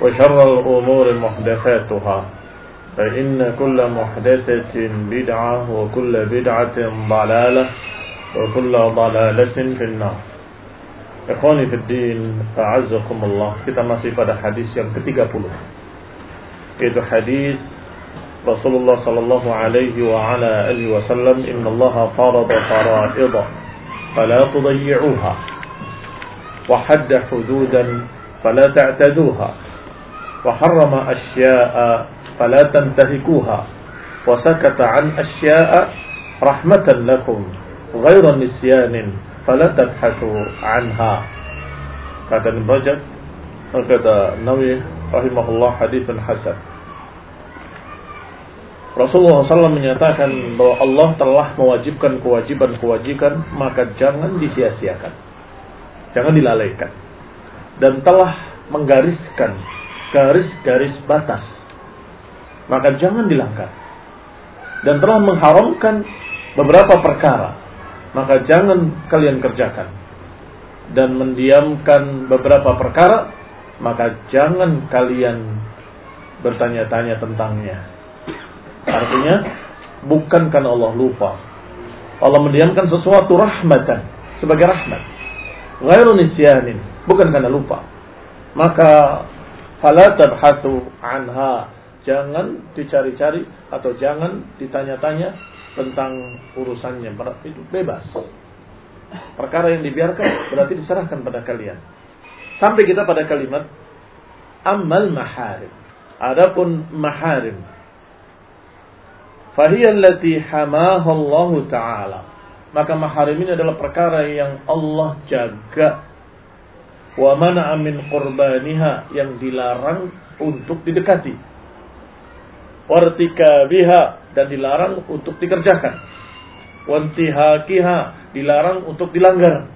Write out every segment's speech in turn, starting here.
وشر الأمور محدثاتها فإن كل محدثة بدعة وكل بدعة ضلالة وكل ضلالة في النار. إخواني في الدين فعزكم الله. كتما سيفة حديث يوم كتيقة إذا حديث رسول الله صلى الله عليه وعلى آله وسلم إن الله فرض فرائض فلا تضيعوها وحد حدودا فلا تعتدوها asya'a fala tantahikuha wa sakata 'an asya'a rahmatan lakum ghayra nisyanin fala tabhathu anha. Kata Ibn Rajab kata Nawawi rahimahullah haditsun hasan. Rasulullah SAW menyatakan bahwa Allah telah mewajibkan kewajiban-kewajiban maka jangan disia-siakan. Jangan dilalaikan. Dan telah menggariskan garis-garis batas. Maka jangan dilanggar. Dan telah mengharamkan beberapa perkara maka jangan kalian kerjakan. Dan mendiamkan beberapa perkara maka jangan kalian bertanya-tanya tentangnya. Artinya bukan karena Allah lupa. Allah mendiamkan sesuatu rahmatan sebagai rahmat. Ghairu bukan karena lupa. Maka fala tabhathu anha jangan dicari-cari atau jangan ditanya-tanya tentang urusannya itu bebas. Perkara yang dibiarkan berarti diserahkan pada kalian. Sampai kita pada kalimat amal maharim. Adapun maharim Fahiyya allati hamaha Allah Ta'ala. Maka maharim ini adalah perkara yang Allah jaga. Wa mana'a min qurbaniha yang dilarang untuk didekati. Wartika biha dan dilarang untuk dikerjakan. Wantihakiha dilarang untuk dilanggar.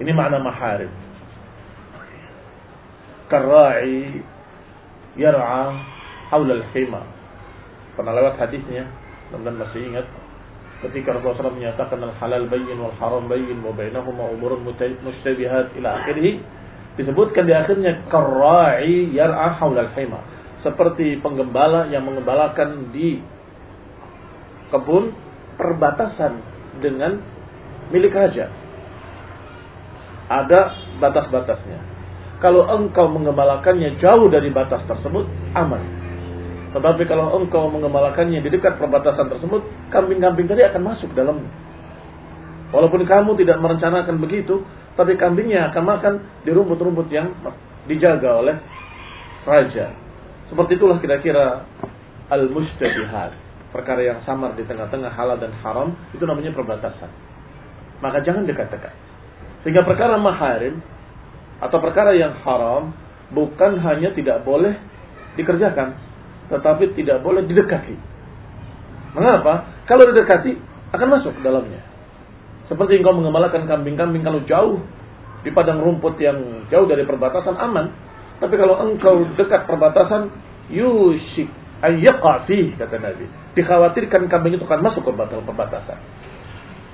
Ini makna maharim. Karra'i yar'a haulal khima. Pernah lewat hadisnya, teman-teman masih ingat ketika Rasulullah SAW menyatakan al halal bayyin wal haram bayyin wa bainahuma umurun mustabihat ila akhirih disebutkan di akhirnya karra'i yar'a haulal khima seperti penggembala yang mengembalakan di kebun perbatasan dengan milik raja. Ada batas-batasnya. Kalau engkau mengembalakannya jauh dari batas tersebut, aman. Tetapi kalau engkau mengembalakannya di dekat perbatasan tersebut, kambing-kambing tadi akan masuk dalam. Walaupun kamu tidak merencanakan begitu, tapi kambingnya akan makan di rumput-rumput yang dijaga oleh raja. Seperti itulah kira-kira al-mustabihat. perkara yang samar di tengah-tengah halal dan haram, itu namanya perbatasan. Maka jangan dekat-dekat. Sehingga perkara maharim atau perkara yang haram bukan hanya tidak boleh dikerjakan, tetapi tidak boleh didekati. Mengapa? Kalau didekati akan masuk ke dalamnya. Seperti engkau mengembalakan kambing-kambing kalau jauh di padang rumput yang jauh dari perbatasan aman. Tapi kalau engkau dekat perbatasan, yushik ayyaqafi kata Nabi. Dikhawatirkan kambing itu akan masuk ke batal perbatasan.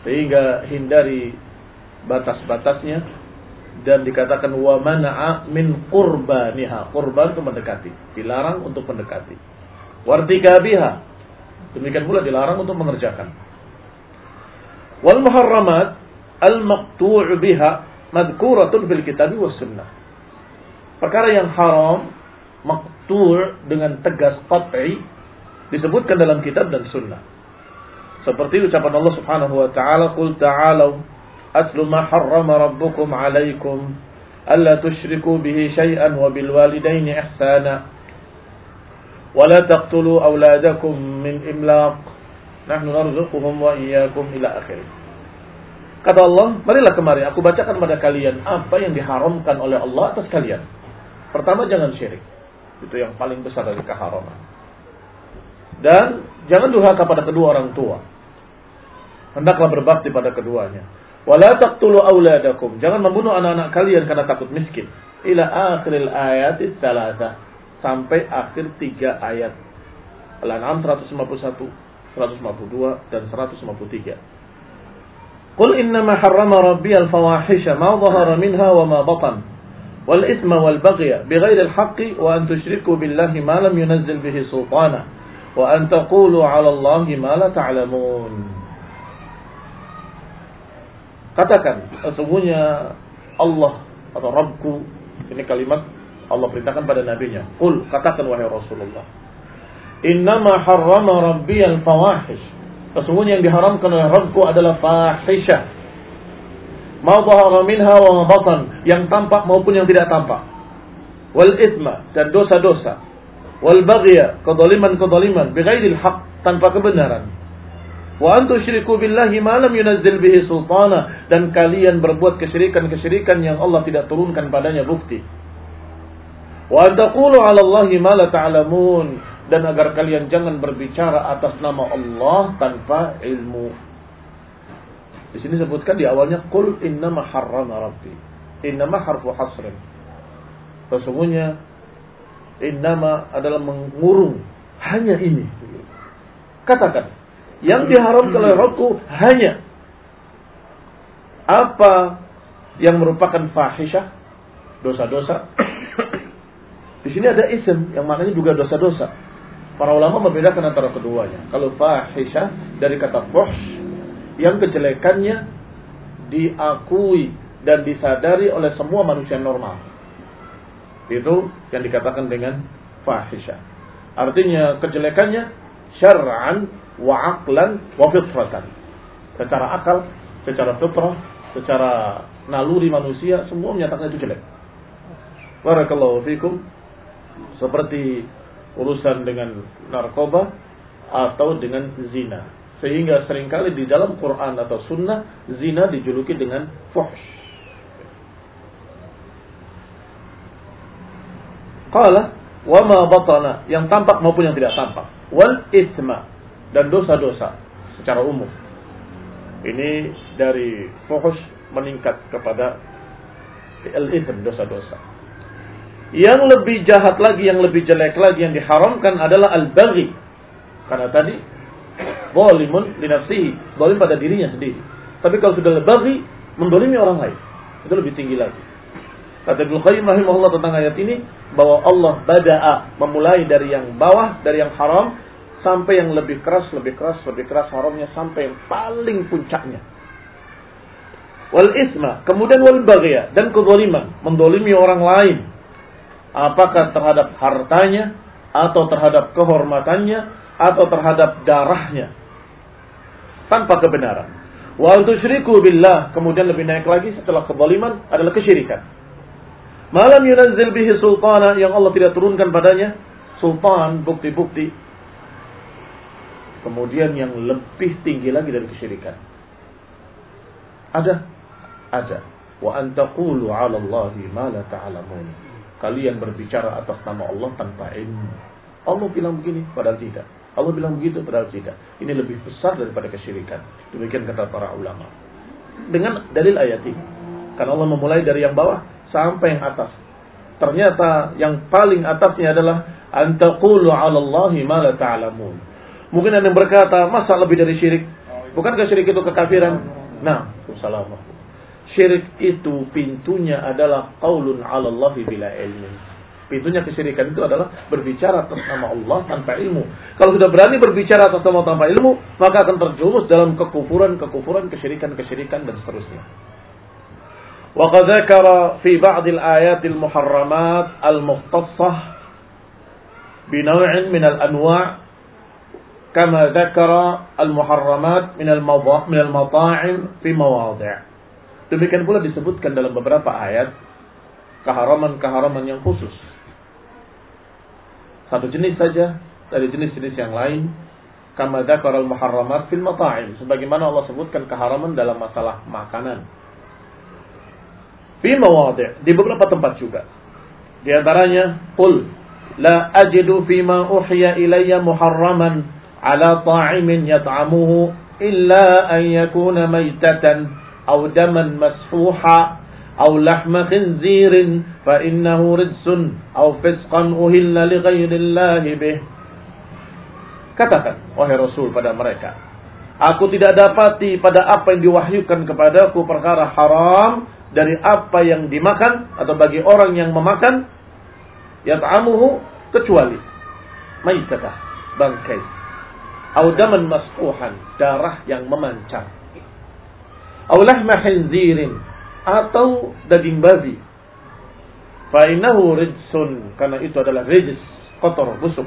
Sehingga hindari batas-batasnya dan dikatakan wa mana'a min qurbaniha. Qurban itu mendekati, dilarang untuk mendekati. Wartikabiha. Demikian pula dilarang untuk mengerjakan. Wal muharramat al-maqtu' biha madhkuratun fil kitab was sunnah. Perkara yang haram maktur dengan tegas qat'i disebutkan dalam kitab dan sunnah. Seperti ucapan Allah Subhanahu wa taala, "Qul ta'alu atlu ma harrama rabbukum 'alaikum alla tusyriku bihi syai'an wa bil walidayni ihsana wa la taqtulu awladakum min imlaq nahnu narzuquhum wa iyyakum ila akhir." Kata Allah, marilah kemari aku bacakan kepada kalian apa yang diharamkan oleh Allah atas kalian. Pertama jangan syirik. Itu yang paling besar dari keharaman. Dan jangan durhaka pada kedua orang tua. Hendaklah berbakti pada keduanya. Wala taqtulu auladakum. Jangan membunuh anak-anak kalian karena takut miskin. Ila akhiril ayat salasa. Sampai akhir tiga ayat. Al-An'am 151, 152 dan 153. Qul innama harrama rabbi al-fawahisha ma dhahara minha wa ma batan wal isma wal baghya bighairi al-haqqi wa an tusyriku billahi ma lam yunazzil bihi sultana wa an taqulu 'ala Allahi ma la ta'lamun. Ta Katakan, sesungguhnya Allah atau Rabbku, ini kalimat Allah perintahkan pada nabinya. Qul, katakan wahai Rasulullah. Innama harrama rabbi al-fawahish. Sesungguhnya yang diharamkan oleh Rabbku adalah fahisyah ma minha wa batan, yang tampak maupun yang tidak tampak. Wal ithma dan dosa-dosa. Wal baghya, kedoliman-kedoliman bighairil haq, tanpa kebenaran. Wa antu syiriku billahi ma lam yunazzil bihi sultana dan kalian berbuat kesyirikan-kesyirikan yang Allah tidak turunkan padanya bukti. Wa antaqulu 'ala Allahi ma la ta'lamun dan agar kalian jangan berbicara atas nama Allah tanpa ilmu. Di sini disebutkan di awalnya kul innama harrama rabbi. Innama harfu hasrin. Sesungguhnya innama adalah mengurung hanya ini. Katakan, yang diharamkan oleh Rabbku hanya apa yang merupakan fahisyah, dosa-dosa. Di sini ada isim yang maknanya juga dosa-dosa. Para ulama membedakan antara keduanya. Kalau fahisyah dari kata fuhsh yang kejelekannya diakui dan disadari oleh semua manusia normal. Itu yang dikatakan dengan fahisha. Artinya kejelekannya syar'an wa aqlan wa fitratan. Secara akal, secara fitrah, secara naluri manusia semua menyatakan itu jelek. Barakallahu fikum. Seperti urusan dengan narkoba atau dengan zina sehingga sering kali di dalam Quran atau Sunnah zina dijuluki dengan fuhsh. Qala wa ma batana yang tampak maupun yang tidak tampak. Wal isma dan dosa-dosa secara umum. Ini dari fuhsh meningkat kepada al-ithm dosa-dosa. Yang lebih jahat lagi, yang lebih jelek lagi yang diharamkan adalah al-baghi. Karena tadi Zalimun li nafsihi, zalim pada dirinya sendiri. Tapi kalau sudah lebih mendolimi orang lain, itu lebih tinggi lagi. Kata Ibnu Qayyim rahimahullah tentang ayat ini bahwa Allah bada'a memulai dari yang bawah, dari yang haram sampai yang lebih keras, lebih keras, lebih keras haramnya sampai yang paling puncaknya. Wal isma, kemudian wal dan kezaliman, mendolimi orang lain. Apakah terhadap hartanya atau terhadap kehormatannya atau terhadap darahnya tanpa kebenaran. Wa tusyriku billah, kemudian lebih naik lagi setelah kezaliman adalah kesyirikan. Malam yunazzil bihi sultana yang Allah tidak turunkan padanya sultan bukti-bukti Kemudian yang lebih tinggi lagi dari kesyirikan. Ada? Ada. Wa antaqulu 'ala Allahi ma la ta'lamun. Kalian berbicara atas nama Allah tanpa ilmu. Allah bilang begini, padahal tidak. Allah bilang begitu, padahal tidak. Ini lebih besar daripada kesyirikan. Demikian kata para ulama. Dengan dalil ayat ini. Karena Allah memulai dari yang bawah sampai yang atas. Ternyata yang paling atasnya adalah antaqulu 'ala Allahi ma la ta'lamun. Mungkin ada yang berkata, masa lebih dari syirik? Bukankah syirik itu kekafiran? Nah, assalamualaikum. Syirik itu pintunya adalah qaulun 'ala Allahi bila ilmi. Pintunya kesyirikan itu adalah berbicara atas nama Allah tanpa ilmu. Kalau sudah berani berbicara atas nama tanpa ilmu, maka akan terjerumus dalam kekufuran, kekufuran, kesyirikan, kesyirikan dan seterusnya. وقد ذكر في بعض الآيات المحرمات المختصة بنوع من الأنواع كما ذكر المحرمات من من المطاعم في مواضع demikian pula disebutkan dalam beberapa ayat keharaman-keharaman yang khusus satu jenis saja dari jenis-jenis yang lain kama dzakara al-muharramat fil mata'im sebagaimana Allah sebutkan keharaman dalam masalah makanan Fi mawadhi' di beberapa tempat juga. Di antaranya qul la ajidu ma uhiya ilayya muharraman ala ta'imin yat'amuhu illa an yakuna maytatan aw daman masfuha aw lahma khinzirin fa innahu rijsun aw fisqan uhilla li ghairi Allah bih. Katakan wahai Rasul pada mereka, aku tidak dapati pada apa yang diwahyukan kepadaku perkara haram dari apa yang dimakan atau bagi orang yang memakan yat'amuhu kecuali maitah bangkai audaman masquhan darah yang memancar au lahma khinzirin atau daging babi fa innahu rijsun karena itu adalah rijis kotor busuk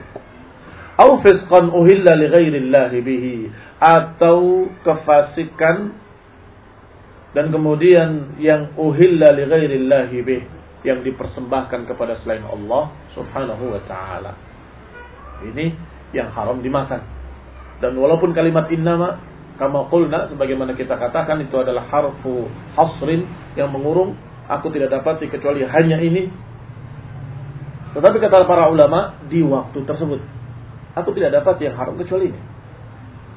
au fisqan uhilla li ghairi bihi atau kefasikan dan kemudian yang uhilla li ghairillahi bih yang dipersembahkan kepada selain Allah Subhanahu wa taala. Ini yang haram dimakan. Dan walaupun kalimat innama kama qulna sebagaimana kita katakan itu adalah harfu hasrin yang mengurung aku tidak dapat kecuali hanya ini. Tetapi kata para ulama di waktu tersebut aku tidak dapat yang haram kecuali ini.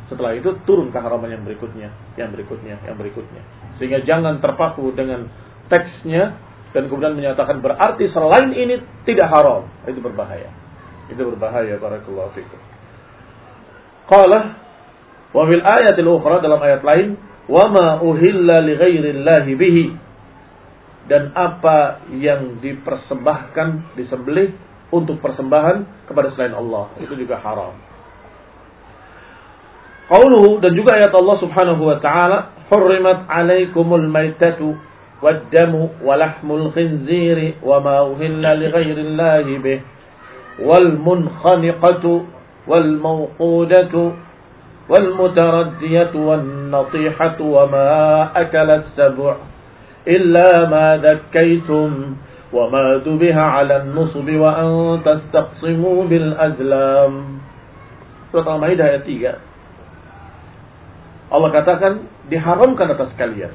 Setelah itu turun keharaman yang berikutnya, yang berikutnya, yang berikutnya. Sehingga jangan terpaku dengan teksnya dan kemudian menyatakan berarti selain ini tidak haram. Itu berbahaya. Itu berbahaya barakallahu fikum. Qala wa fil ayatil ukhra dalam ayat lain wa ma uhilla li ghairillahi bihi dan apa yang dipersembahkan disembelih untuk persembahan kepada selain Allah itu juga haram. Qauluhu dan juga ayat Allah Subhanahu wa taala, "Hurrimat 'alaikumul maitatu wad-damu wa lahmul khinziri wa ma uhilla li ghairi Allah bih wal ma akala as-sab'u illa ma dhakkaytum wa ma dubiha 'ala an-nusb wa an tastaqsimu bil azlam." Surah Al-Maidah ayat 3 Allah katakan diharamkan atas kalian.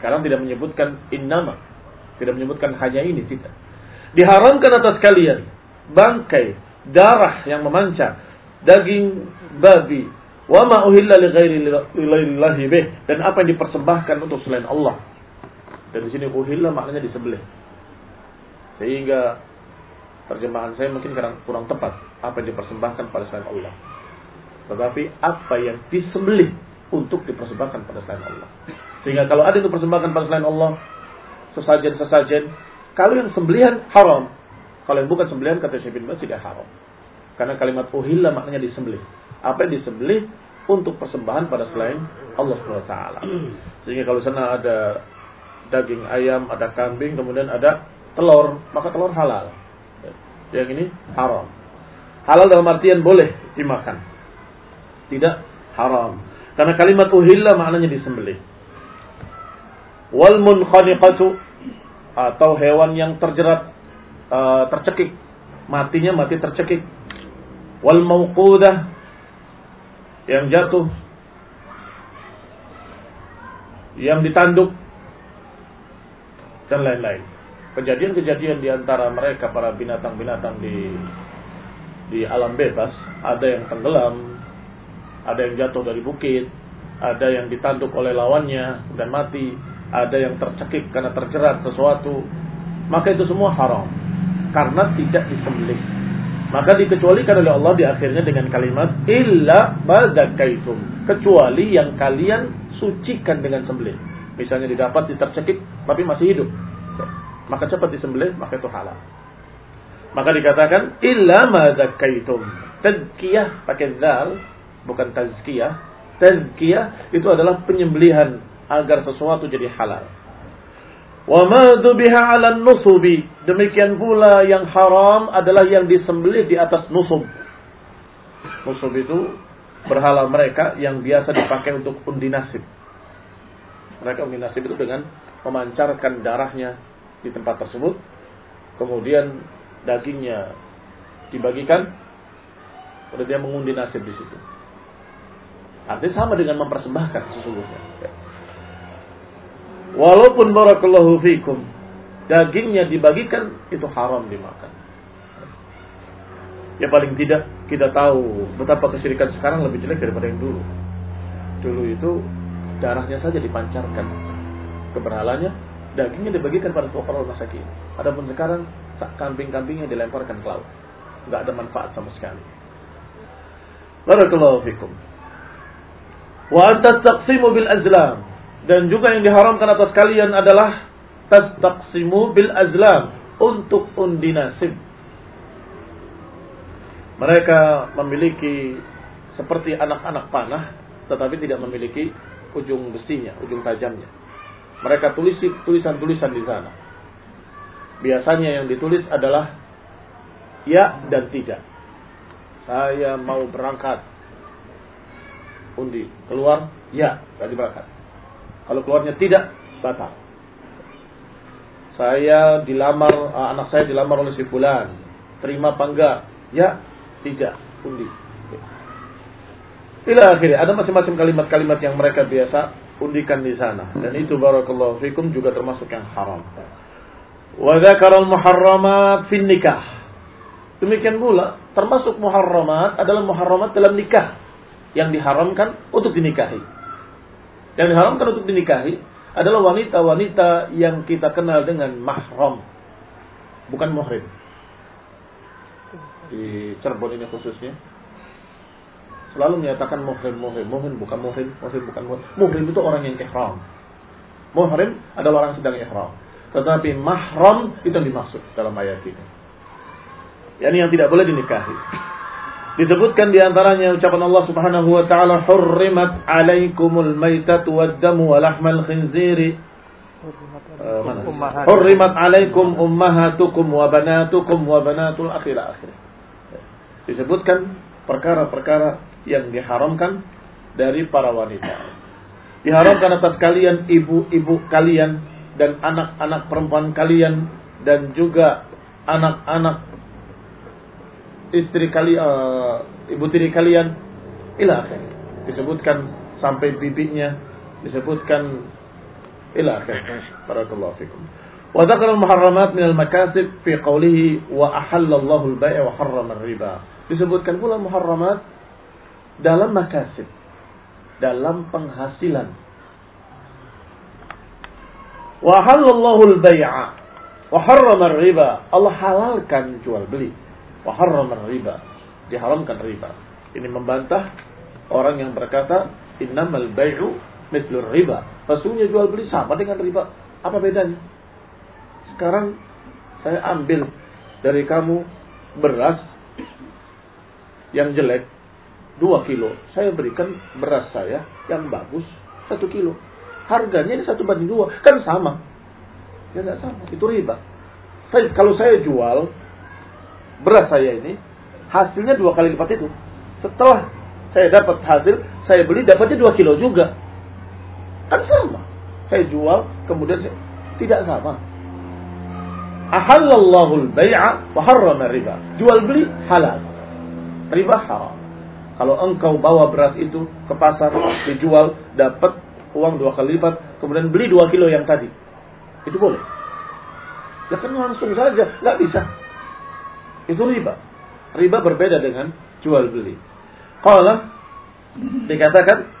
Sekarang tidak menyebutkan innama. Tidak menyebutkan hanya ini, tidak. Diharamkan atas kalian bangkai, darah yang memancar, daging babi, wa ma uhilla li dan apa yang dipersembahkan untuk selain Allah. Dan di sini uhilla maknanya disembelih. Sehingga terjemahan saya mungkin kurang, kurang tepat apa yang dipersembahkan pada selain Allah tetapi apa yang disembelih untuk dipersembahkan pada selain Allah. Sehingga kalau ada yang dipersembahkan pada selain Allah, sesajen-sesajen, kalau yang sembelihan haram, kalau yang bukan sembelihan kata Syekh bin tidak haram. Karena kalimat uhilla maknanya disembelih. Apa yang disembelih untuk persembahan pada selain Allah SWT. Sehingga kalau sana ada daging ayam, ada kambing, kemudian ada telur, maka telur halal. Yang ini haram. Halal dalam artian boleh dimakan tidak haram. Karena kalimat uhilla maknanya disembelih. Wal munkhaniqatu atau hewan yang terjerat uh, tercekik, matinya mati tercekik. Wal mauqudah yang jatuh, yang ditanduk, dan lain-lain. Kejadian-kejadian di antara mereka para binatang-binatang di di alam bebas, ada yang tenggelam, ada yang jatuh dari bukit, ada yang ditanduk oleh lawannya dan mati, ada yang tercekik karena terjerat sesuatu, maka itu semua haram karena tidak disembelih. Maka dikecualikan oleh Allah di akhirnya dengan kalimat illa bazakaitum, kecuali yang kalian sucikan dengan sembelih. Misalnya didapat ditercekik tapi masih hidup. Maka cepat disembelih, maka itu halal. Maka dikatakan illa mazakaitum. Tazkiyah pakai zal bukan tazkiyah. Tazkiyah itu adalah penyembelihan agar sesuatu jadi halal. Wa ma biha 'ala nusubi. Demikian pula yang haram adalah yang disembelih di atas nusub. Nusub itu berhala mereka yang biasa dipakai untuk undi nasib. Mereka undi nasib itu dengan memancarkan darahnya di tempat tersebut. Kemudian dagingnya dibagikan. Kemudian dia mengundi nasib di situ. Artinya sama dengan mempersembahkan sesungguhnya. Walaupun barakallahu fikum dagingnya dibagikan itu haram dimakan. Ya paling tidak kita tahu betapa kesyirikan sekarang lebih jelek daripada yang dulu. Dulu itu darahnya saja dipancarkan ke berhalanya, dagingnya dibagikan pada para masakin. Adapun sekarang kambing-kambingnya dilemparkan ke laut. Enggak ada manfaat sama sekali. Barakallahu fikum. Wa anta taqsimu bil azlam. Dan juga yang diharamkan atas kalian adalah tastaqsimu bil azlam untuk undi nasib. Mereka memiliki seperti anak-anak panah tetapi tidak memiliki ujung besinya, ujung tajamnya. Mereka tulis tulisan-tulisan di sana. Biasanya yang ditulis adalah ya dan tidak. Saya mau berangkat undi. Keluar, ya, tadi berangkat. Kalau keluarnya tidak, batal. Saya dilamar, uh, anak saya dilamar oleh si fulan. Terima apa enggak? Ya, tidak, undi. Ila akhirnya, ada macam-macam kalimat-kalimat yang mereka biasa undikan di sana. Dan itu barakallahu fikum juga termasuk yang haram. Wa dzakaral muharramat fin nikah. Demikian pula, termasuk muharramat adalah muharramat dalam nikah yang diharamkan untuk dinikahi. Yang diharamkan untuk dinikahi adalah wanita-wanita yang kita kenal dengan mahram, bukan muhrim. Di Cirebon ini khususnya selalu menyatakan muhrim, muhrim, muhrim bukan muhrim, muhrim bukan muhrim. Muhrim itu orang yang ihram. Muhrim adalah orang sedang ihram. Tetapi mahram itu dimaksud dalam ayat ini. Yani yang tidak boleh dinikahi. Disebutkan di antaranya ucapan Allah Subhanahu wa taala hurrimat alaikumul maitatu wad-damu wa lahmal khinziri uh, Hurrimat alaikum ummahatukum wa banatukum wa banatul akhir akhir. Disebutkan perkara-perkara yang diharamkan dari para wanita. Diharamkan atas kalian ibu-ibu kalian dan anak-anak perempuan kalian dan juga anak-anak istri kalian, uh, ibu tiri kalian, ilah disebutkan sampai bibinya, disebutkan ilah Barakallahu fikum. Wa dzakara al-muharramat min al-makasib fi qawlihi wa ahallallahu al-bai'a wa harrama riba Disebutkan pula muharramat dalam makasib, dalam penghasilan. Wa ahallallahu al-bai'a wa harrama riba Allah halalkan jual beli wa riba. Diharamkan riba. Ini membantah orang yang berkata innamal bai'u mislur riba. Sesungguhnya jual beli sama dengan riba. Apa bedanya? Sekarang saya ambil dari kamu beras yang jelek 2 kilo. Saya berikan beras saya yang bagus 1 kilo. Harganya ini satu banding dua. Kan sama. Ya nggak sama. Itu riba. Saya, kalau saya jual beras saya ini hasilnya dua kali lipat itu. Setelah saya dapat hasil, saya beli dapatnya dua kilo juga. Kan sama. Saya jual, kemudian saya, tidak sama. Ahallallahu al-bai'a wa harrama riba. Jual beli halal. Riba haram. Kalau engkau bawa beras itu ke pasar, dijual, dapat uang dua kali lipat, kemudian beli dua kilo yang tadi. Itu boleh. Ya kan langsung saja, nggak bisa. Itu riba. Riba berbeda dengan jual beli. Kalau dikatakan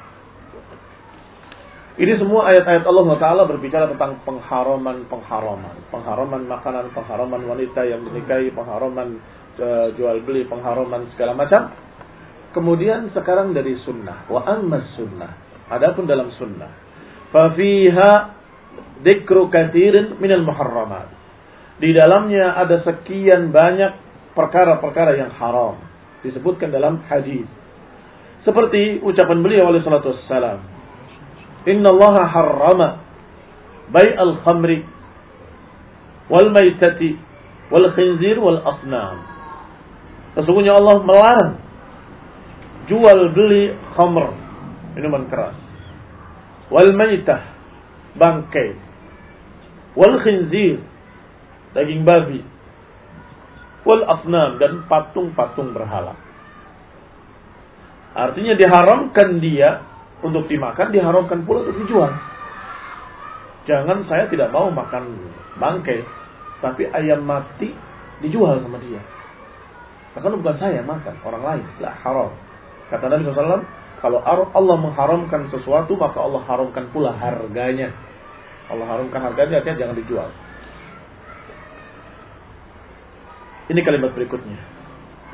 ini semua ayat-ayat Allah Taala berbicara tentang pengharaman pengharaman, pengharaman makanan, pengharaman wanita yang menikahi, pengharaman uh, jual beli, pengharaman segala macam. Kemudian sekarang dari sunnah, wa amma sunnah. Adapun dalam sunnah, fafiha dikru kathirin minal muharramat. Di dalamnya ada sekian banyak perkara-perkara yang haram disebutkan dalam hadis. Seperti ucapan beliau oleh salatu wassalam, Inna Allah harrama bay al-khamri wal maitati wal khinzir wal asnam. Sesungguhnya Allah melarang jual beli khamr, minuman keras. Wal maitah, bangkai. Wal khinzir, daging babi. Wal asnam dan patung-patung berhala. Artinya diharamkan dia untuk dimakan diharamkan pula untuk dijual. Jangan saya tidak mau makan bangkai, tapi ayam mati dijual sama dia. Karena bukan saya makan, orang lain. Lah haram. Kata Nabi SAW, kalau Allah mengharamkan sesuatu, maka Allah haramkan pula harganya. Allah haramkan harganya, artinya jangan dijual. Ini kalimat berikutnya.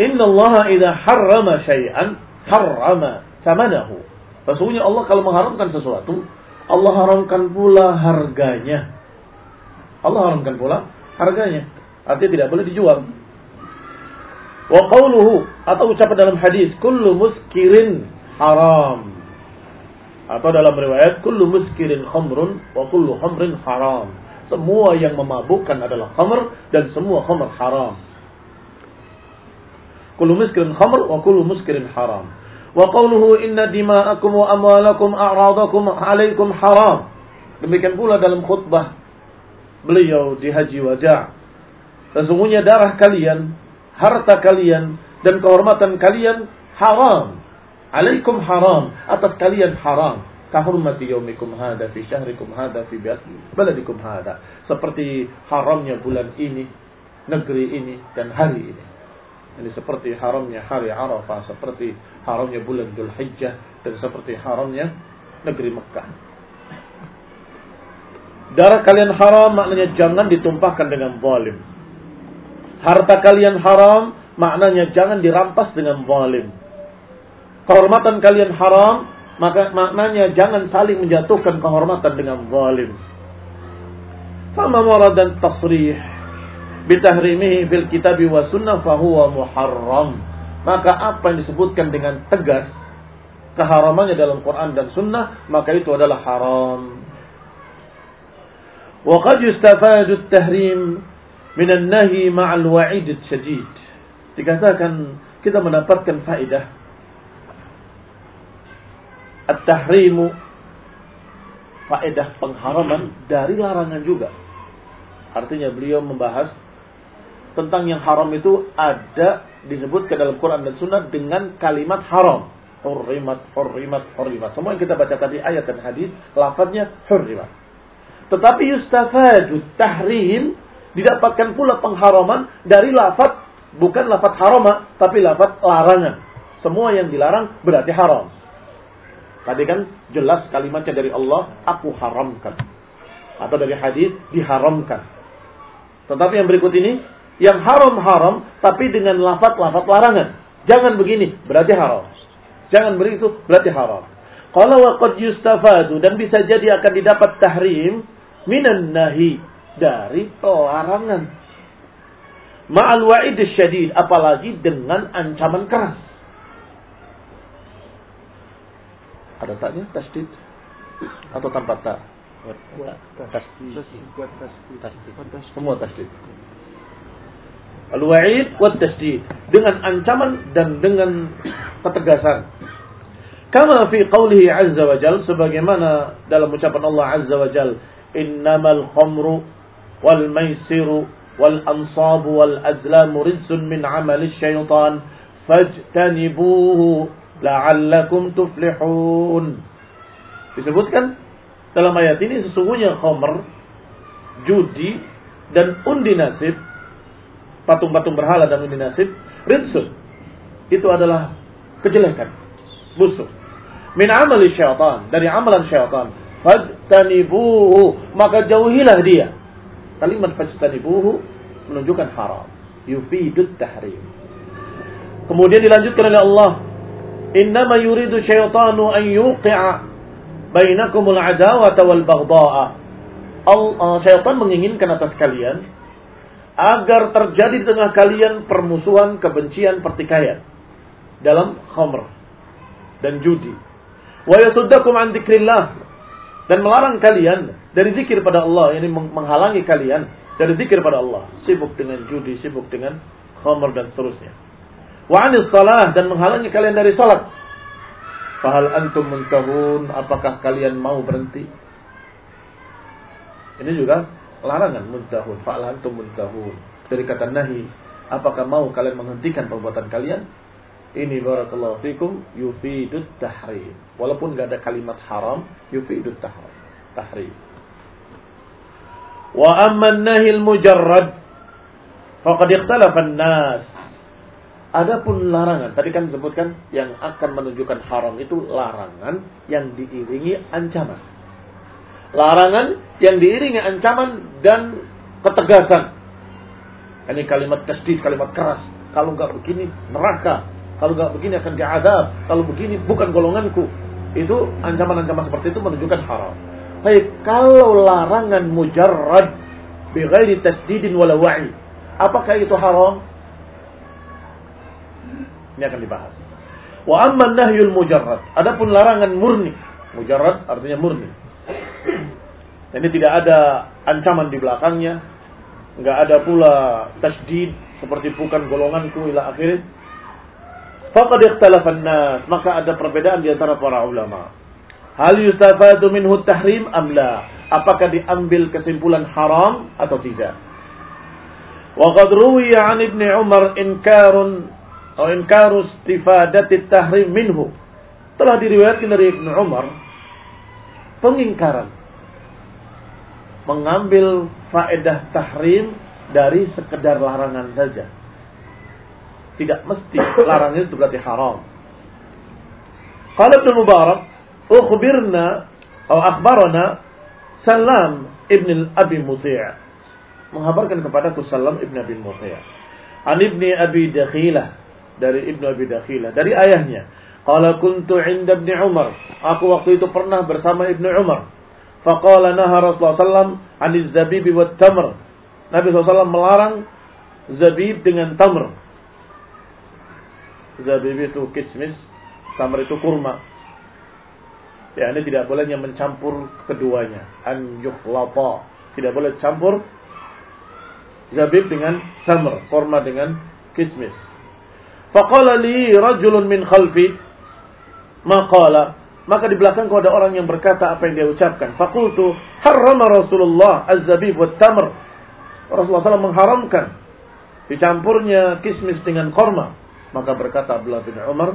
Inna Allah idha harrama syai'an, harrama samanahu. Sesungguhnya Allah kalau mengharamkan sesuatu, Allah haramkan pula harganya. Allah haramkan pula harganya. Artinya tidak boleh dijual. Wa qawluhu atau ucapan dalam hadis, kullu muskirin haram. Atau dalam riwayat, kullu muskirin khamrun wa kullu khamrin haram. Semua yang memabukkan adalah khamr dan semua khamr haram. Kullu muskirin khamr wa kullu muskirin haram. Wa qawluhu inna dima'akum wa amwalakum a'radakum alaikum haram. Demikian pula dalam khutbah beliau di Haji Wada'. Sesungguhnya darah kalian, harta kalian, dan kehormatan kalian haram. Alaikum haram. Atas kalian haram. Kahurmati yaumikum hada fi syahrikum hada fi baladikum hada. Seperti haramnya bulan ini, negeri ini, dan hari ini. Ini seperti haramnya hari Arafah, seperti haramnya bulan Dhul Hijjah, dan seperti haramnya negeri Mekah. Darah kalian haram maknanya jangan ditumpahkan dengan zalim. Harta kalian haram maknanya jangan dirampas dengan zalim. Kehormatan kalian haram maka maknanya jangan saling menjatuhkan kehormatan dengan zalim. Fama dan tasrih bitahrimihi fil kitabi wa sunnah fahuwa muharram. Maka apa yang disebutkan dengan tegas keharamannya dalam Quran dan sunnah, maka itu adalah haram. Wa qad yustafadu at-tahrim min an-nahi ma'al wa'id syadid. Dikatakan kita mendapatkan faedah at-tahrimu faedah pengharaman dari larangan juga. Artinya beliau membahas tentang yang haram itu ada disebutkan dalam Quran dan Sunnah dengan kalimat haram. Hurrimat, hurrimat, hurrimat. Semua yang kita baca tadi ayat dan hadis, lafadznya hurrimat. Tetapi yustafadu tahrim didapatkan pula pengharaman dari lafadz bukan lafadz harama tapi lafadz larangan. Semua yang dilarang berarti haram. Tadi kan jelas kalimatnya dari Allah, aku haramkan. Atau dari hadis diharamkan. Tetapi yang berikut ini yang haram-haram tapi dengan lafaz-lafaz larangan. Jangan begini, berarti haram. Jangan begitu, berarti haram. Kalau waqad yustafadu dan bisa jadi akan didapat tahrim minan nahi dari pelarangan. Ma'al wa'id syadid apalagi dengan ancaman keras. Ada taknya tasdid atau tanpa tak? Tasdid. Semua tasdid. Al-wa'id wa tasdid. Dengan ancaman dan dengan ketegasan. Kama fi qawlihi azza wa jal. Sebagaimana dalam ucapan Allah azza wa jal. Innamal khamru wal maisiru wal ansabu wal azlamu rizun min amali syaitan. Fajtanibuhu la'allakum tuflihun. Disebutkan dalam ayat ini sesungguhnya khamr, judi dan undi nasib, patung-patung berhala dan undi nasib, rinsun. Itu adalah kejelekan, busuk. Min amali syaitan, dari amalan syaitan. Fajtanibuhu, maka jauhilah dia. Kalimat fajtanibuhu menunjukkan haram. Yufidut tahrim. Kemudian dilanjutkan oleh Allah. Innama yuridu syaitanu an yuqi'a bainakumul adawata wal baghdha'a. Allah syaitan menginginkan atas kalian agar terjadi di tengah kalian permusuhan, kebencian, pertikaian dalam khamr dan judi. Wa yasuddakum an dzikrillah dan melarang kalian dari zikir pada Allah, ini menghalangi kalian dari zikir pada Allah, sibuk dengan judi, sibuk dengan khamr dan seterusnya. Wa anis salah dan menghalangi kalian dari salat Fahal antum muntahun, apakah kalian mau berhenti? Ini juga larangan muntahun. Fahal antum muntahun. Dari kata nahi, apakah mau kalian menghentikan perbuatan kalian? Ini barakallahu fikum yufidut tahrim. Walaupun gak ada kalimat haram, yufidut tahrim. tahrim. Wa amman nahil mujarrad faqad ikhtalafa an-nas Adapun larangan, tadi kan disebutkan yang akan menunjukkan haram itu larangan yang diiringi ancaman. Larangan yang diiringi ancaman dan ketegasan. Ini kalimat tasdid, kalimat keras. Kalau nggak begini neraka. Kalau nggak begini akan diadab. Kalau begini bukan golonganku. Itu ancaman-ancaman seperti itu menunjukkan haram. Tapi kalau larangan mujarrad bighairi tasdidin wala wa'i. Apakah itu haram? Ini akan dibahas. Wa amma nahyul mujarrad. Adapun larangan murni. Mujarrad artinya murni. Ini tidak ada ancaman di belakangnya. Enggak ada pula tasdid seperti bukan golonganku ila akhir. Faqad ikhtalafan nas, maka ada perbedaan di antara para ulama. Hal yustafadu minhu tahrim am la? Apakah diambil kesimpulan haram atau tidak? Wa qad ruwiya an Ibnu Umar inkarun atau inkaru istifadati tahrim minhu. Telah diriwayatkan dari Ibnu Umar pengingkaran mengambil faedah tahrim dari sekedar larangan saja. Tidak mesti larangan itu berarti haram. Qala Ibnu Mubarak, "Ukhbirna atau akhbarana Salam ibn Abi Muti' menghabarkan kepadaku Salam ibn Abi Muti' an ibni Abi Dakhilah dari Ibnu Abi Dakhilah dari ayahnya. Qala kuntu 'inda Ibnu Umar. Aku waktu itu pernah bersama Ibnu Umar. Faqala naha Rasulullah sallam 'anil zabib wa tamr. Nabi SAW melarang zabib dengan tamr. Zabib itu kismis, tamr itu kurma. Ya, ini tidak bolehnya mencampur keduanya. An yukhlata. Tidak boleh campur zabib dengan tamr, kurma dengan kismis. Faqala li rajulun min khalfi maqala maka di belakangku ada orang yang berkata apa yang dia ucapkan. Fakultu harrama Rasulullah az-zabib wa tamr. Rasulullah SAW mengharamkan dicampurnya kismis dengan korma. Maka berkata Abdullah bin Umar,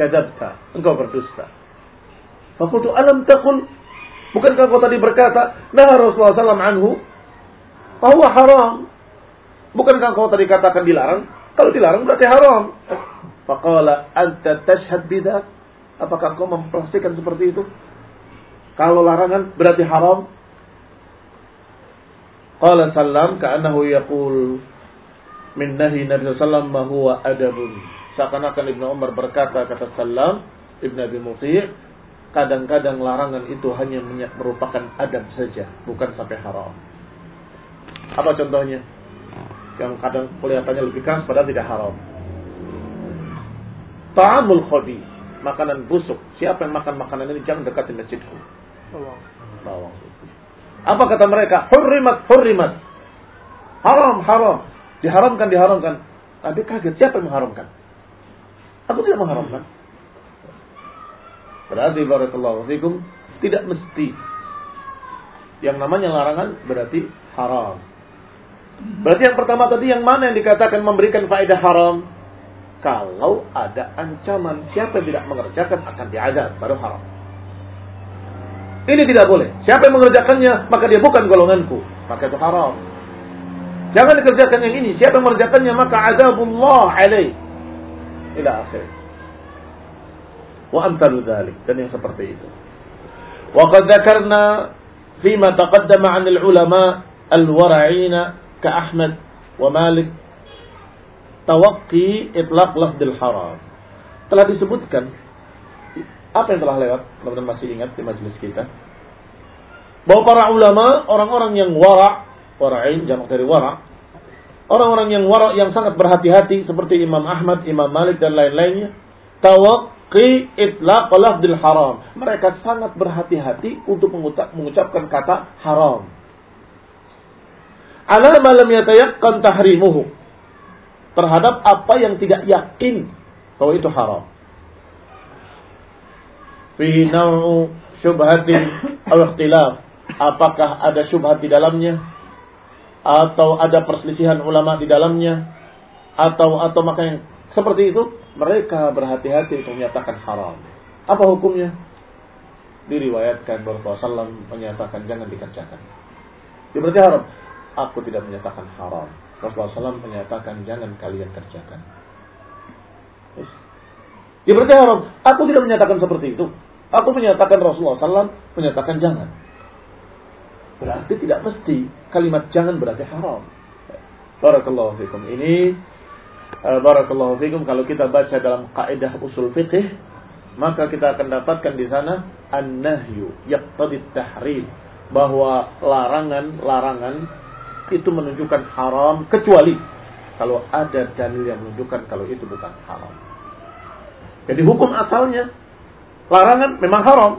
kadzabta, engkau berdusta. Fakultu alam takul, bukankah kau tadi berkata, nah Rasulullah SAW anhu, bahwa haram. Bukankah kau tadi katakan dilarang? Kalau dilarang berarti haram. Faqala anta tashhad bidzak? Apakah kau memperhatikan seperti itu? Kalau larangan berarti haram. Qala sallam ka'annahu yaqul min nahi Nabi sallam ma huwa adabun. Seakan-akan Ibnu Umar berkata kata Sallam Ibnu Abi Muti' kadang-kadang larangan itu hanya merupakan adab saja, bukan sampai haram. Apa contohnya? yang kadang kelihatannya lebih keras padahal tidak haram. Ta'amul khodi, makanan busuk. Siapa yang makan makanan ini jangan dekati masjidku. Bawang. Apa kata mereka? Hurrimat, hurrimat. Haram, haram. Diharamkan, diharamkan. Nabi kaget, siapa yang mengharamkan? Aku tidak mengharamkan. Berarti barakallahu fikum tidak mesti yang namanya larangan berarti haram. Berarti yang pertama tadi yang mana yang dikatakan memberikan faedah haram? Kalau ada ancaman siapa yang tidak mengerjakan akan diadab baru haram. Ini tidak boleh. Siapa yang mengerjakannya maka dia bukan golonganku, maka itu haram. Jangan dikerjakan yang ini. Siapa yang mengerjakannya maka azabullah alaih. Ila akhir. Wa amtalu dhalik. Dan yang seperti itu. Wa qad dzakarna fima taqaddama 'an al-ulama al-wara'ina ka Ahmad wa Malik tawaqqi itlaq lafdil haram. Telah disebutkan apa yang telah lewat, teman-teman masih ingat di majelis kita? Bahwa para ulama, orang-orang yang wara, wara'in jamak dari wara, orang-orang yang wara yang sangat berhati-hati seperti Imam Ahmad, Imam Malik dan lain-lainnya, tawaqqi itlaq lafdil haram. Mereka sangat berhati-hati untuk mengucapkan kata haram. Ala ma lam yatayaqqan tahrimuhu terhadap apa yang tidak yakin bahwa itu haram. Fi naw'u syubhatin atau ikhtilaf. Apakah ada syubhat di dalamnya? Atau ada perselisihan ulama di dalamnya? Atau atau makanya seperti itu mereka berhati-hati untuk menyatakan haram. Apa hukumnya? Diriwayatkan bahwa Rasulullah menyatakan jangan dikerjakan. Itu berarti haram. Aku tidak menyatakan haram Rasulullah SAW menyatakan jangan kalian kerjakan. Ya berarti haram. Aku tidak menyatakan seperti itu. Aku menyatakan Rasulullah SAW menyatakan jangan. Berarti tidak mesti kalimat jangan berarti haram. Barakallahu fikum. Ini uh, barakallahu fikum kalau kita baca dalam kaidah usul fikih maka kita akan dapatkan di sana an-nahyu yaqtadi tahrim bahwa larangan-larangan itu menunjukkan haram kecuali kalau ada dalil yang menunjukkan kalau itu bukan haram. Jadi hukum asalnya larangan memang haram,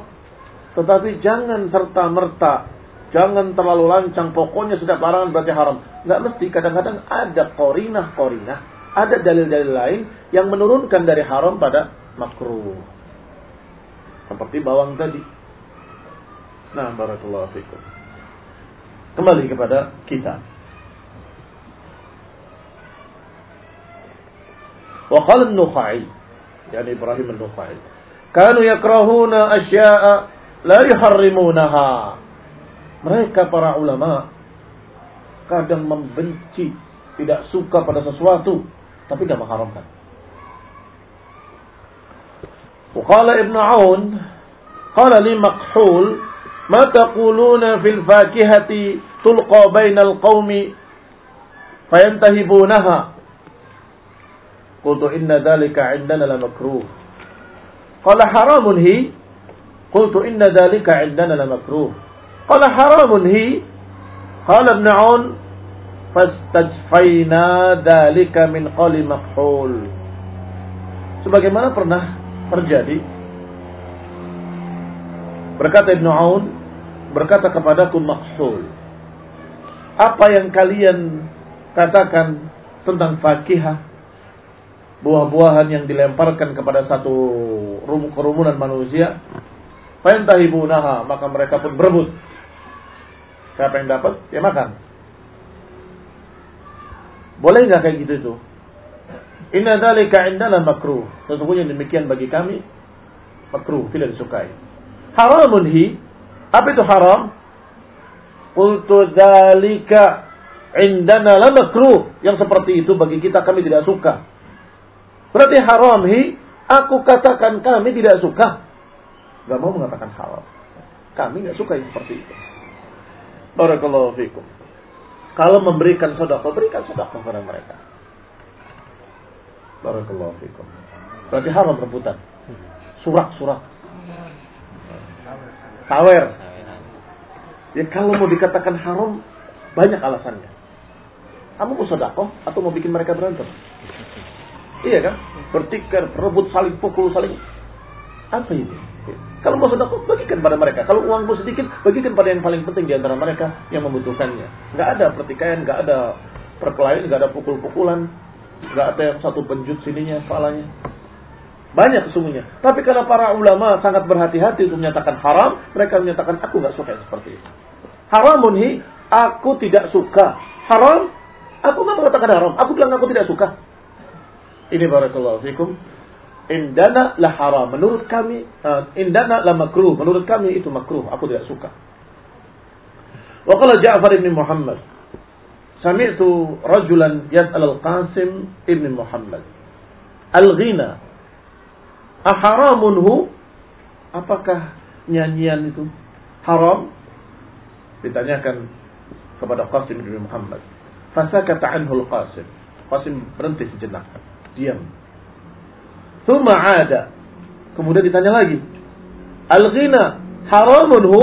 tetapi jangan serta merta, jangan terlalu lancang. Pokoknya sudah larangan berarti haram. Nggak mesti. Kadang-kadang ada korinah korinah, ada dalil-dalil lain yang menurunkan dari haram pada makruh. Seperti bawang tadi. Nah, barakallahu fikum. Kembali kepada kita. Wa qala an-Nukhai, yani Ibrahim an-Nukhai, kanu yakrahuna asya'a la yuharrimunaha. Mereka para ulama kadang membenci, tidak suka pada sesuatu, tapi tidak mengharamkan. Wa Ibn Aun, qala li Makhul, ma taquluna fil fakihati tulqa bainal qaumi fayantahibunaha qultu inna dhalika indana la makruh. Qala haramun hi? Qultu inna dhalika indana la makruh. Qala haramun hi? Qala ibn fastajfaina dhalika min qali makhul sebagaimana pernah terjadi berkata Ibn Aun berkata kepadaku apa yang kalian katakan tentang fakihah buah-buahan yang dilemparkan kepada satu kerumunan manusia fayantahibunaha maka mereka pun berebut siapa yang dapat ya makan boleh nggak kayak gitu itu Inna dzalika indana makruh. Sesungguhnya demikian bagi kami makruh, tidak disukai. Haramun hi. Apa itu haram? Qultu dzalika indana la makruh. Yang seperti itu bagi kita kami tidak suka. Berarti haram hi, aku katakan kami tidak suka. Gak mau mengatakan haram. Kami nggak suka yang seperti itu. Barakallahu fikum. Kalau memberikan sedekah, berikan sedekah kepada mereka. Barakallahu fikum. Berarti haram rebutan. Surak-surak. Tawer. Ya kalau mau dikatakan haram, banyak alasannya. Kamu mau sodakoh atau mau bikin mereka berantem? Iya kan? Bertikar, rebut, saling pukul, saling... Apa ini? Kalau mau sodakoh, bagikan pada mereka. Kalau uangmu sedikit, bagikan pada yang paling penting di antara mereka yang membutuhkannya. Gak ada pertikaian, gak ada perkelahian, gak ada pukul-pukulan. Gak ada yang satu penjut sininya, kepalanya. Banyak sesungguhnya. Tapi karena para ulama sangat berhati-hati untuk menyatakan haram, mereka menyatakan aku nggak suka yang seperti itu. Haramun hi, aku tidak suka. Haram, aku nggak mengatakan haram. Aku bilang aku tidak suka. Ini barakallahu fikum. Indana la haram. Menurut kami, uh, indana la makruh. Menurut kami itu makruh. Aku tidak suka. Wa qala Ja'far ibn Muhammad. Sami'tu rajulan yas'al al-Qasim ibn Muhammad. Al-ghina. Aharamun hu? Apakah nyanyian itu haram? Ditanyakan kepada Qasim ibn Muhammad. Fasakata anhu al-Qasim. Qasim berhenti sejenak. Diam. Thumma ada. Kemudian ditanya lagi. Al-ghina haramun hu?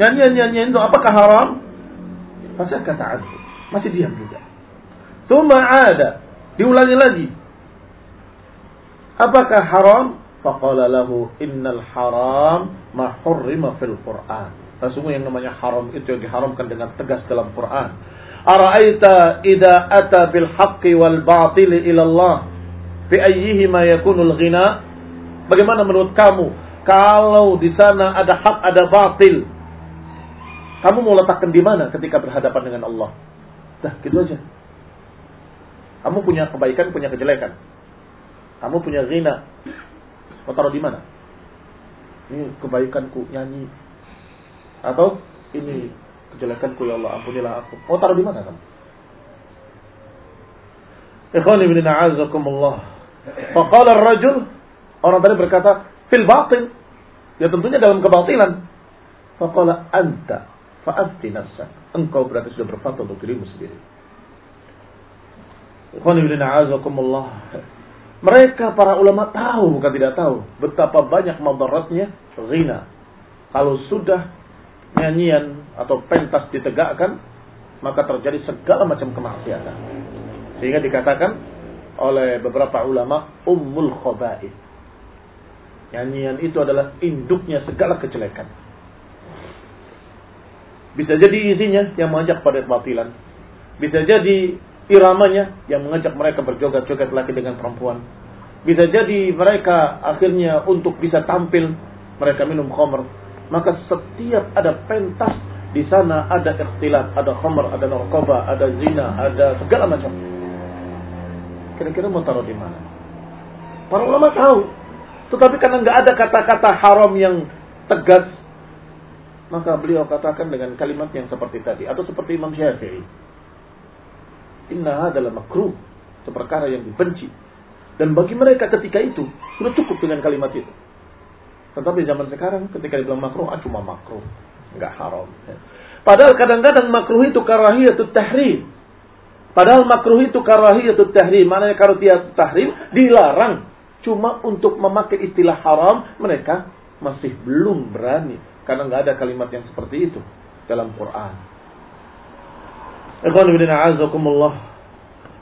Nyanyian-nyanyian itu apakah haram? Fasakata anhu. Masih diam juga. Thumma ada. Diulangi lagi. Apakah haram? Faqala lahu innal haram ma hurrima fil Qur'an. Sesungguhnya yang namanya haram itu yang diharamkan dengan tegas dalam Quran. Ara'aita idza ata bil haqqi wal batili ila Allah fi ayyihima yakunul ghina? Bagaimana menurut kamu kalau di sana ada hak ada batil? Kamu mau letakkan di mana ketika berhadapan dengan Allah? Dah, gitu aja. Kamu punya kebaikan, punya kejelekan. Kamu punya ghina. Mau taruh di mana? Ini kebaikanku nyanyi. Atau ini kejelekanku ya Allah, ampunilah aku. Mau taruh di mana kamu? Ikhwani bin a'azakumullah. Faqala ar-rajul orang tadi berkata fil batin. Ya tentunya dalam kebatilan. Faqala anta fa'afti nafsak. Engkau berarti sudah berfatwa untuk dirimu sendiri. Ikhwani bin a'azakumullah. Mereka para ulama tahu bukan tidak tahu betapa banyak madaratnya ghina. Kalau sudah nyanyian atau pentas ditegakkan, maka terjadi segala macam kemaksiatan. Sehingga dikatakan oleh beberapa ulama ummul khaba'ith. Nyanyian itu adalah induknya segala kejelekan. Bisa jadi isinya yang mengajak pada kebatilan. Bisa jadi iramanya yang mengajak mereka berjoget-joget laki dengan perempuan. Bisa jadi mereka akhirnya untuk bisa tampil mereka minum khamr. Maka setiap ada pentas di sana ada ikhtilat, ada khamr, ada narkoba, ada zina, ada segala macam. Kira-kira mau taruh di mana? Para ulama tahu. Tetapi karena nggak ada kata-kata haram yang tegas, maka beliau katakan dengan kalimat yang seperti tadi atau seperti Imam Syafi'i Inna adalah makruh. Seperkara yang dibenci. Dan bagi mereka ketika itu, sudah cukup dengan kalimat itu. Tetapi zaman sekarang ketika dibilang makruh, ah cuma makruh. Enggak haram. Padahal kadang-kadang makruh itu karahiyatut tahrim. Padahal makruh itu karahiyatut tahrim. Maknanya karahiyatut tahrim dilarang. Cuma untuk memakai istilah haram, mereka masih belum berani. Karena nggak ada kalimat yang seperti itu dalam Quran.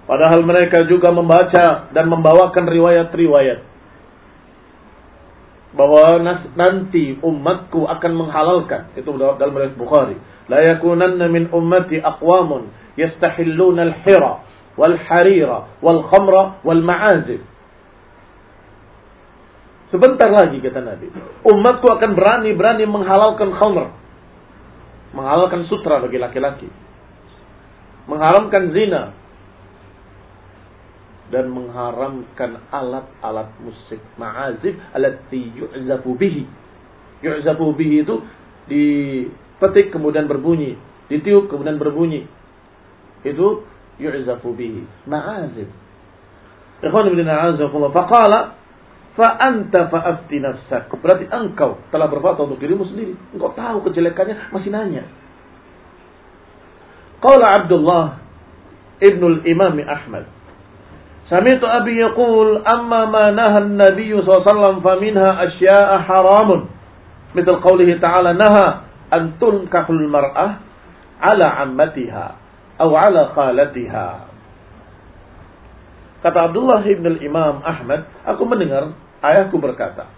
Padahal mereka juga membaca dan membawakan riwayat-riwayat bahwa nanti umatku akan menghalalkan. Itu dalam riwayat Bukhari. La yakunanna min ummati aqwamun yastahilluna al-hira wal harira wal khamra wal ma'azif sebentar lagi kata Nabi umatku akan berani-berani menghalalkan khamr. Menghalalkan sutra bagi laki-laki. Mengharamkan zina dan mengharamkan alat-alat musik ma'azif alati yu'zabu bihi. Yu'zabu bihi itu dipetik kemudian berbunyi ditiup kemudian berbunyi. Itu yu'zabu bihi ma'azif. Ikhwan bin a'azakumullah. Faqala fa anta fa'afti nafsak. Berarti engkau telah berfatwa untuk dirimu sendiri. Engkau tahu kejelekannya masih nanya. Qala Abdullah ibnul Imam Ahmad. Sami'tu abi yaqul amma ma nahal an-nabiy sallallahu alaihi wasallam faminha asya'a haramun. Mithal qawlihi ta'ala naha an tunkahul mar'ah ala ammatiha aw ala khalatiha. Kata Abdullah bin Imam Ahmad, aku mendengar ayahku berkata,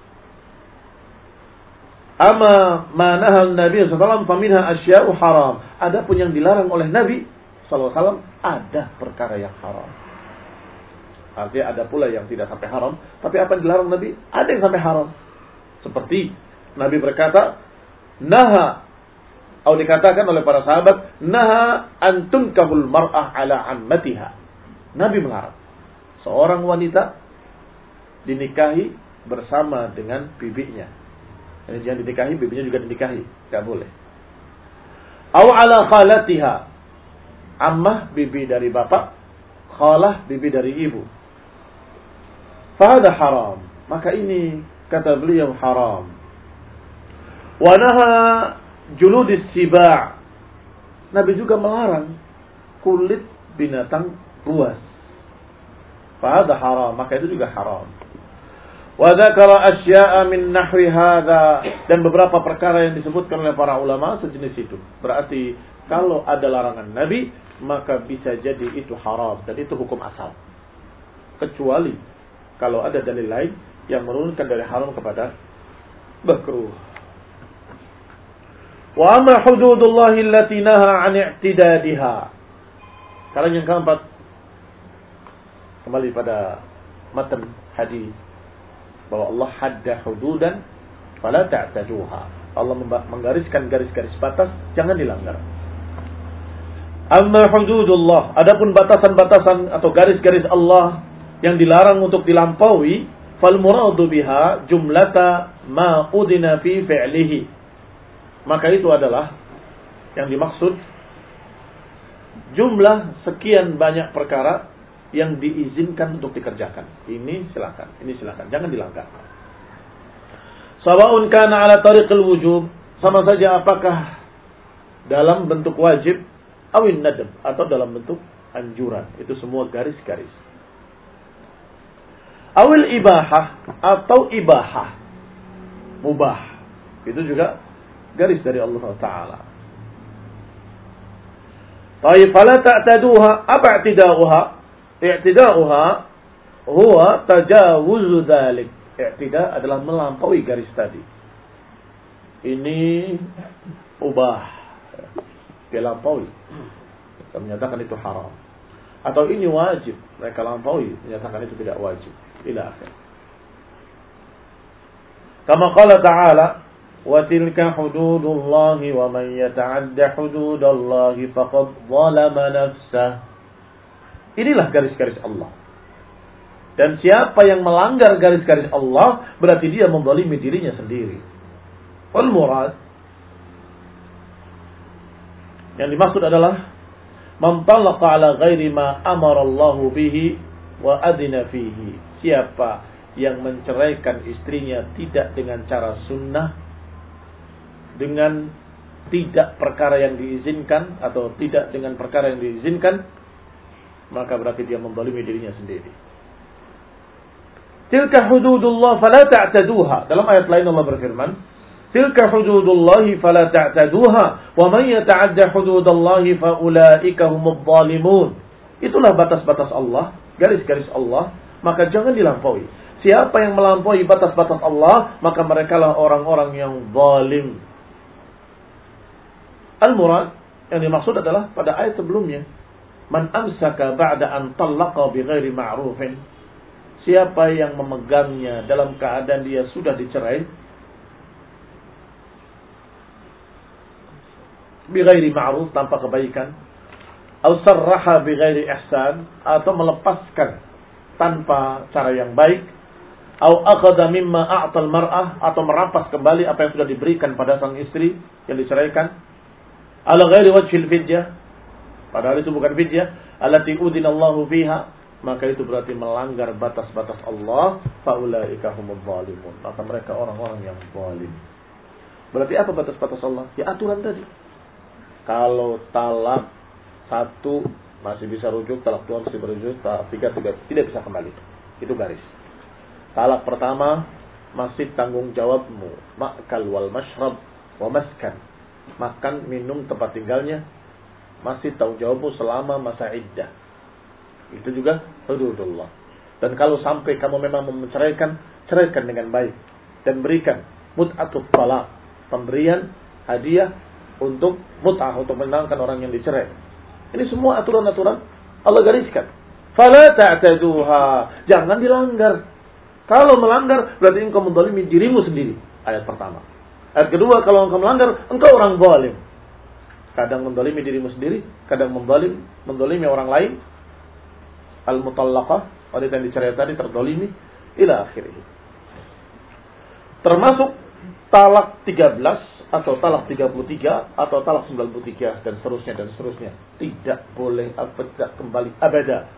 Ama manahal Nabi SAW faminha asya'u haram. Adapun yang dilarang oleh Nabi SAW, ada perkara yang haram. Artinya ada pula yang tidak sampai haram. Tapi apa yang dilarang Nabi? Ada yang sampai haram. Seperti Nabi berkata, Naha. Atau dikatakan oleh para sahabat, Naha antun kahul mar'ah ala ammatiha. Nabi melarang. seorang wanita dinikahi bersama dengan bibinya. Ini jangan dinikahi, bibinya juga dinikahi. Tidak boleh. Aw ala khalatiha. Ammah bibi dari bapak, khalah bibi dari ibu. Fahada haram. Maka ini kata beliau haram. Wa naha juludis siba' Nabi juga melarang kulit binatang buas. Fahada haram. Maka itu juga haram. Wa dzakara asya'a min nahwi hadza dan beberapa perkara yang disebutkan oleh para ulama sejenis itu. Berarti kalau ada larangan Nabi, maka bisa jadi itu haram dan itu hukum asal. Kecuali kalau ada dalil lain yang menurunkan dari haram kepada makruh. Wa amma hududullah allati naha 'an i'tidadiha. Kalau yang keempat kembali pada matan hadis bahwa Allah hadda hududan fala ta'taduha. Allah menggariskan garis-garis batas, jangan dilanggar. Amma hududullah, adapun batasan-batasan atau garis-garis Allah yang dilarang untuk dilampaui, fal muradu biha jumlata ma udina fi fi'lihi. Maka itu adalah yang dimaksud jumlah sekian banyak perkara yang diizinkan untuk dikerjakan. Ini silakan, ini silakan, jangan dilanggar. Sawaun kana ala tariqil wujub, sama saja apakah dalam bentuk wajib awin nadab atau dalam bentuk anjuran. Itu semua garis-garis. Awil ibahah atau ibahah. Mubah. Itu juga garis dari Allah Ta'ala. Taib fala ta'taduha apa i'tida'uha? I'tida'uha huwa tajawuzu dhalik. I'tida adalah melampaui garis tadi. Ini ubah. Dia lampaui. Mereka menyatakan itu haram. Atau ini wajib. Mereka lampaui. Menyatakan itu tidak wajib ila akhir. Kama qala ta'ala wa tilka hududullahi wa man yata'adda hududallahi faqad zalama nafsah. Inilah garis-garis Allah. Dan siapa yang melanggar garis-garis Allah berarti dia membalimi dirinya sendiri. Wal murad yang dimaksud adalah Mantallaqa ala ghairi ma amarallahu bihi wa adina fihi Siapa yang menceraikan istrinya tidak dengan cara sunnah dengan tidak perkara yang diizinkan atau tidak dengan perkara yang diizinkan maka berarti dia membalimi dirinya sendiri. Tilka hududullah fala ta'taduha. Dalam ayat lain Allah berfirman, Tilka hududullah fala ta'taduha wa man yata'adda hududallah fa ulaika humudz zalimun. Itulah batas-batas Allah, garis-garis Allah, maka jangan dilampaui. Siapa yang melampaui batas-batas Allah, maka mereka lah orang-orang yang zalim. Al-murad yang dimaksud adalah pada ayat sebelumnya Man amsaka ba'da an tallaqa bighairi ma'rufin. Siapa yang memegangnya dalam keadaan dia sudah dicerai bighairi ma'ruf tanpa kebaikan atau sarraha ihsan atau melepaskan tanpa cara yang baik atau akhadha mimma a'tal mar'ah atau merampas kembali apa yang sudah diberikan pada sang istri yang diceraikan ala ghairi wajhil fidyah Padahal itu bukan fidyah. Allati udinallahu fiha. Maka itu berarti melanggar batas-batas Allah. Faulaika humul zalimun. Maka mereka orang-orang yang zalim. Berarti apa batas-batas Allah? Ya aturan tadi. Kalau talak satu masih bisa rujuk, talak dua masih berujuk, talak tiga tidak, tidak bisa kembali. Itu garis. Talak pertama masih tanggung jawabmu. Makal wal mashrab wa maskan. Makan, minum, tempat tinggalnya, masih tahu jawabmu selama masa iddah. Itu juga hududullah. Dan kalau sampai kamu memang menceraikan, ceraikan dengan baik dan berikan mut'atut talak, pemberian hadiah untuk mut'ah untuk menangkan orang yang dicerai. Ini semua aturan-aturan Allah gariskan. Fala ta'taduha. Jangan dilanggar. Kalau melanggar berarti engkau mendolimi dirimu sendiri. Ayat pertama. Ayat kedua, kalau engkau melanggar, engkau orang zalim. Kadang mendolimi dirimu sendiri, kadang mendolim, mendolimi orang lain. Al-mutallaqah wanita yang dicerai tadi terdolimi ila akhirih. Termasuk talak 13 atau talak 33 atau talak 93 dan seterusnya dan seterusnya. Tidak boleh tidak kembali abada.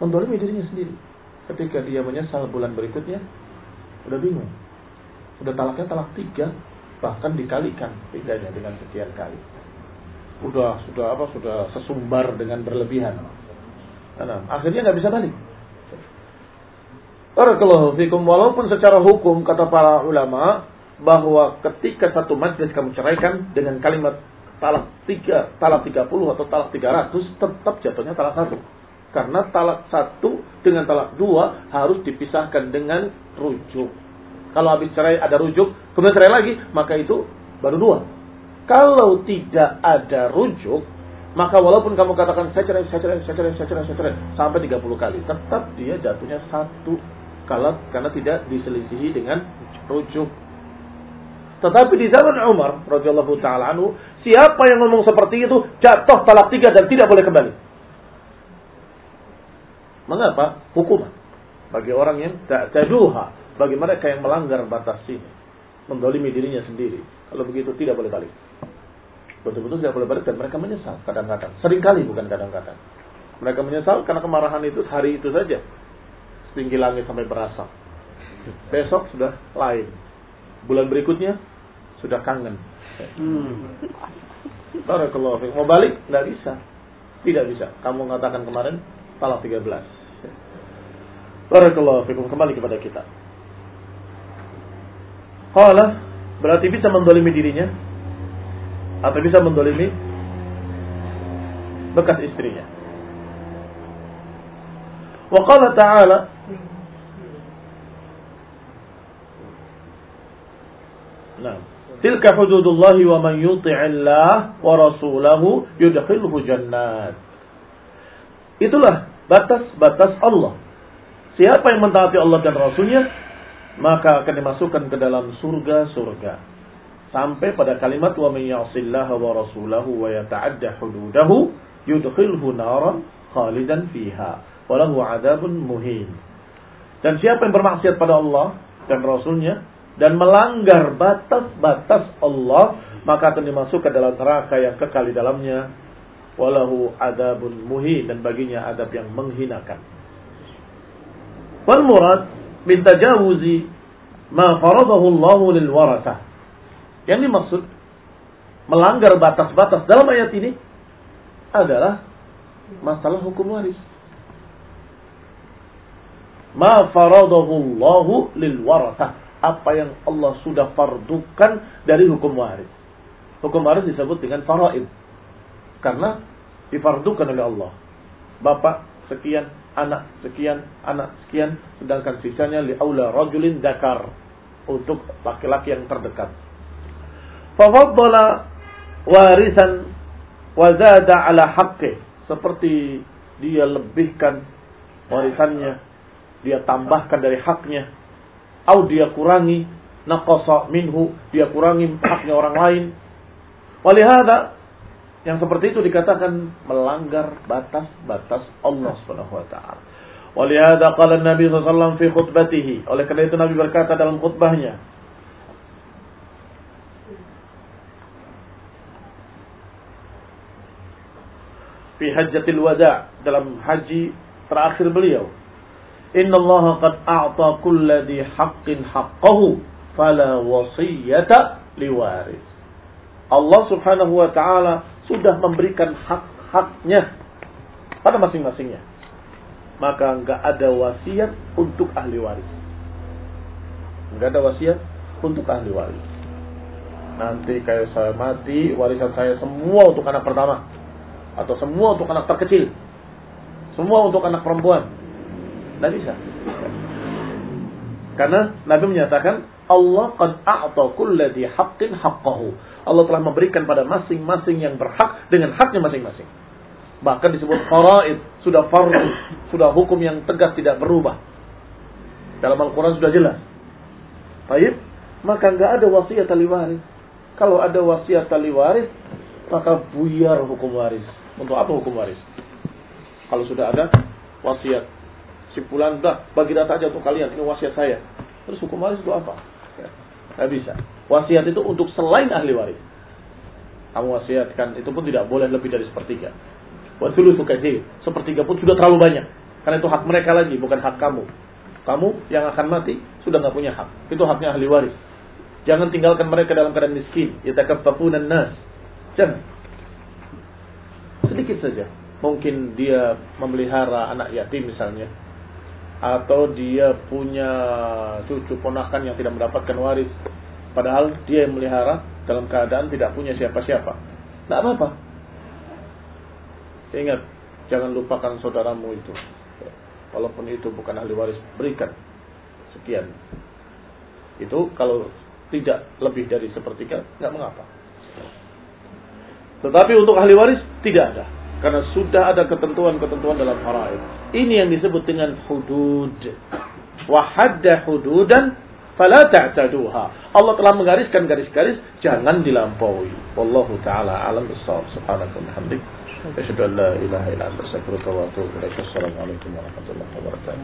Mendolimi dirinya sendiri. Ketika dia menyesal bulan berikutnya, udah bingung. Udah talaknya talak tiga, bahkan dikalikan bedanya dengan sekian kali. Udah sudah apa sudah sesumbar dengan berlebihan. Nah, akhirnya nggak bisa balik. Barakallahu fikum walaupun secara hukum kata para ulama bahwa ketika satu majlis kamu ceraikan dengan kalimat talak tiga, talak tiga puluh atau talak tiga ratus tetap jatuhnya talak satu. Karena talak satu dengan talak dua harus dipisahkan dengan rujuk. Kalau habis cerai ada rujuk, kemudian cerai lagi, maka itu baru dua. Kalau tidak ada rujuk, maka walaupun kamu katakan saya cerai, saya cerai, saya cerai, saya cerai, saya cerai, sampai 30 kali, tetap dia jatuhnya satu kalau karena tidak diselisihi dengan rujuk. Tetapi di zaman Umar radhiyallahu taala anhu, siapa yang ngomong seperti itu jatuh talak tiga dan tidak boleh kembali. Mengapa? Hukuman bagi orang yang tak taduha, bagi mereka yang melanggar batas ini, mendolimi dirinya sendiri. Kalau begitu tidak boleh balik. Betul-betul tidak boleh balik dan mereka menyesal kadang-kadang. Seringkali bukan kadang-kadang. Mereka menyesal karena kemarahan itu hari itu saja setinggi langit sampai berasap. Besok sudah lain. Bulan berikutnya sudah kangen. Hmm. Barakallahu Mau balik? Nggak bisa. Tidak bisa. Kamu mengatakan kemarin talak 13. Barakallahu fikum. Kembali kepada kita. Qala berarti bisa mendolimi dirinya atau bisa mendolimi bekas istrinya. Wa qala ta'ala Nah, tilka hududullah wa man yuti'illah wa rasulahu yudkhilhu jannat. Itulah batas-batas Allah. Siapa yang mentaati Allah dan Rasulnya, maka akan dimasukkan ke dalam surga-surga. Sampai pada kalimat wa man ya'sillaha wa rasulahu wa yata'adda hududahu yudkhilhu naran khalidan fiha walahu adabun muhin. Dan siapa yang bermaksiat pada Allah dan Rasulnya dan melanggar batas-batas Allah maka akan dimasukkan dalam neraka yang kekal di dalamnya. Walahu adabun muhi dan baginya adab yang menghinakan. Wal murad min ma faradahu Allah lil warasah yang dimaksud melanggar batas-batas dalam ayat ini adalah masalah hukum waris. Ma faradahu Allah lil warasah apa yang Allah sudah fardukan dari hukum waris. Hukum waris disebut dengan faraid. Karena difardukan oleh Allah. Bapak sekian, anak sekian, anak sekian, sedangkan sisanya li aula rajulin dakar untuk laki-laki yang terdekat. Fafaddala warisan wa zada ala haqqi seperti dia lebihkan warisannya, dia tambahkan dari haknya atau dia kurangi naqasa minhu, dia kurangi haknya orang lain. Walihada yang seperti itu dikatakan melanggar batas-batas Allah Subhanahu wa taala. Walihada qala Nabi sallallahu fi khutbatihi. Oleh karena itu Nabi berkata dalam khutbahnya, fi hajjatil wada dalam haji terakhir beliau Inna Allah qad a'ta kulla haqqin haqqahu fala wasiyata liwaris. Allah Subhanahu wa taala sudah memberikan hak-haknya pada masing-masingnya. Maka enggak ada wasiat untuk ahli waris. Enggak ada wasiat untuk ahli waris. Nanti kayak saya mati, warisan saya semua untuk anak pertama atau semua untuk anak terkecil. Semua untuk anak perempuan tidak bisa. Karena Nabi menyatakan Allah qad a'ta kulli haqqin haqqahu. Allah telah memberikan pada masing-masing yang berhak dengan haknya masing-masing. Bahkan disebut faraid, sudah fardu, sudah hukum yang tegas tidak berubah. Dalam Al-Quran sudah jelas. Baik, maka nggak ada wasiat ahli waris. Kalau ada wasiat ahli waris, maka buyar hukum waris. Untuk apa hukum waris? Kalau sudah ada wasiat Si dah bagi data aja untuk kalian, ini wasiat saya. Terus hukum waris itu apa? Tidak bisa. Wasiat itu untuk selain ahli waris. Kamu wasiatkan, itu pun tidak boleh lebih dari sepertiga. Wasul itu kayak Sepertiga pun sudah terlalu banyak. Karena itu hak mereka lagi, bukan hak kamu. Kamu yang akan mati sudah nggak punya hak. Itu haknya ahli waris. Jangan tinggalkan mereka dalam keadaan miskin. Yatakaffafuna nas. Jangan. Sedikit saja. Mungkin dia memelihara anak yatim misalnya. Atau dia punya cucu ponakan yang tidak mendapatkan waris. Padahal dia yang melihara dalam keadaan tidak punya siapa-siapa. Tidak apa-apa. Ingat, jangan lupakan saudaramu itu. Walaupun itu bukan ahli waris, berikan sekian. Itu kalau tidak lebih dari sepertiga, nggak mengapa. Tetapi untuk ahli waris tidak ada. Karena sudah ada ketentuan-ketentuan dalam faraid. Ini yang disebut dengan hudud. Wahadda hududan fala ta'taduha. Allah telah menggariskan garis-garis, jangan dilampaui. Wallahu ta'ala alam bisawab. Subhanakum hamdik. Asyhadu an la ilaha illa anta astaghfiruka wa atubu ilaik. Assalamualaikum warahmatullahi wabarakatuh.